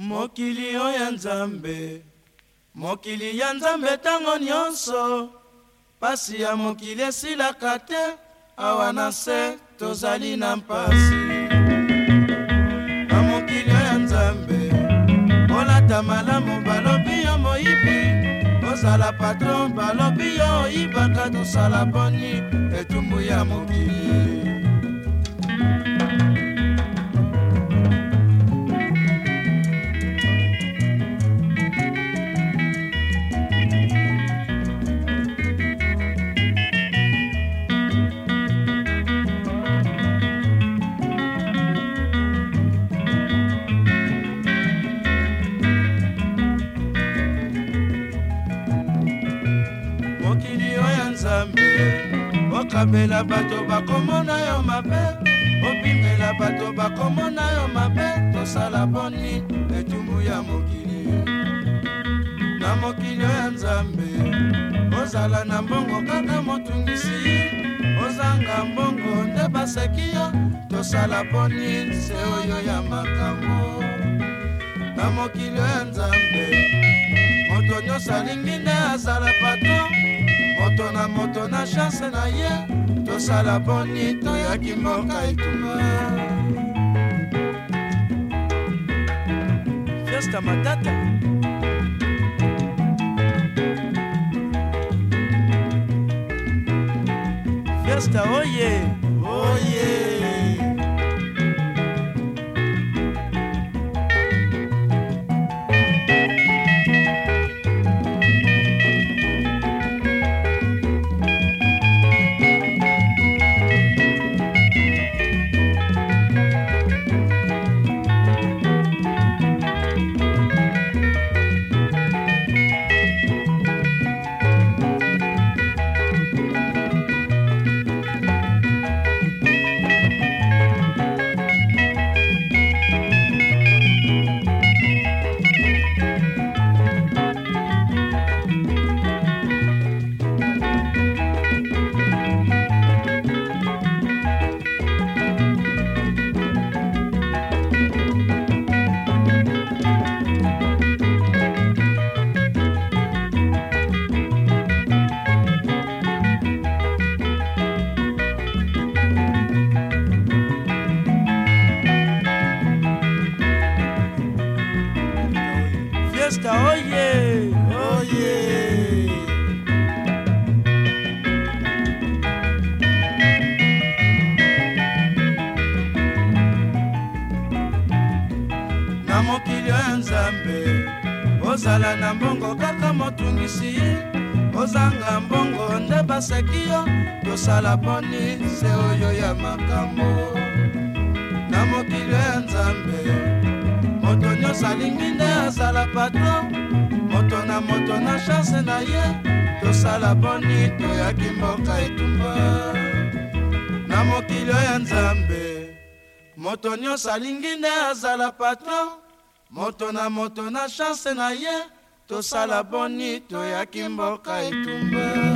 mokili oyo nzambe mokili ya nzambe ntango nyonso pasi ya mokili esilaka te awa na se tozali na mpasi na mokili oyo nzambe kolata malamu balobi yo moyibi kozala patron balobi yo oyibaka tosala poni etumbu ya mokili nzambe okabela bato bakomona yo mabe obimela bato bakomona yo mabe tosala mponi etumbu ya mokili na mokili ya nzambe ozala na mbongo kaka motungisi ozanga mbongo nde baseki yo tosala mponi nse oyo ya makambo na mokili ya nzambe moto nyonso alingi nde azala pato moto na moto na chanse na ye tosala boni toyaki mboka etuma fiesta matata fiesta oye oh yeah. oye oh yeah. na mokili ya nzambe ozala na mbongo kaka motungisi kozanga mbongo nde baseki yo tosala poni se oyo ya makambo na mokili ya nzambe moto nyonso alingi nde azala patro moto na moto na chanse na ye tosala poni toyaki mboka etumba na mokili ya nzambe moto nyonso alingi nde azala patron moto na moto na shanse na ye tosala boni toyaki mboka etumba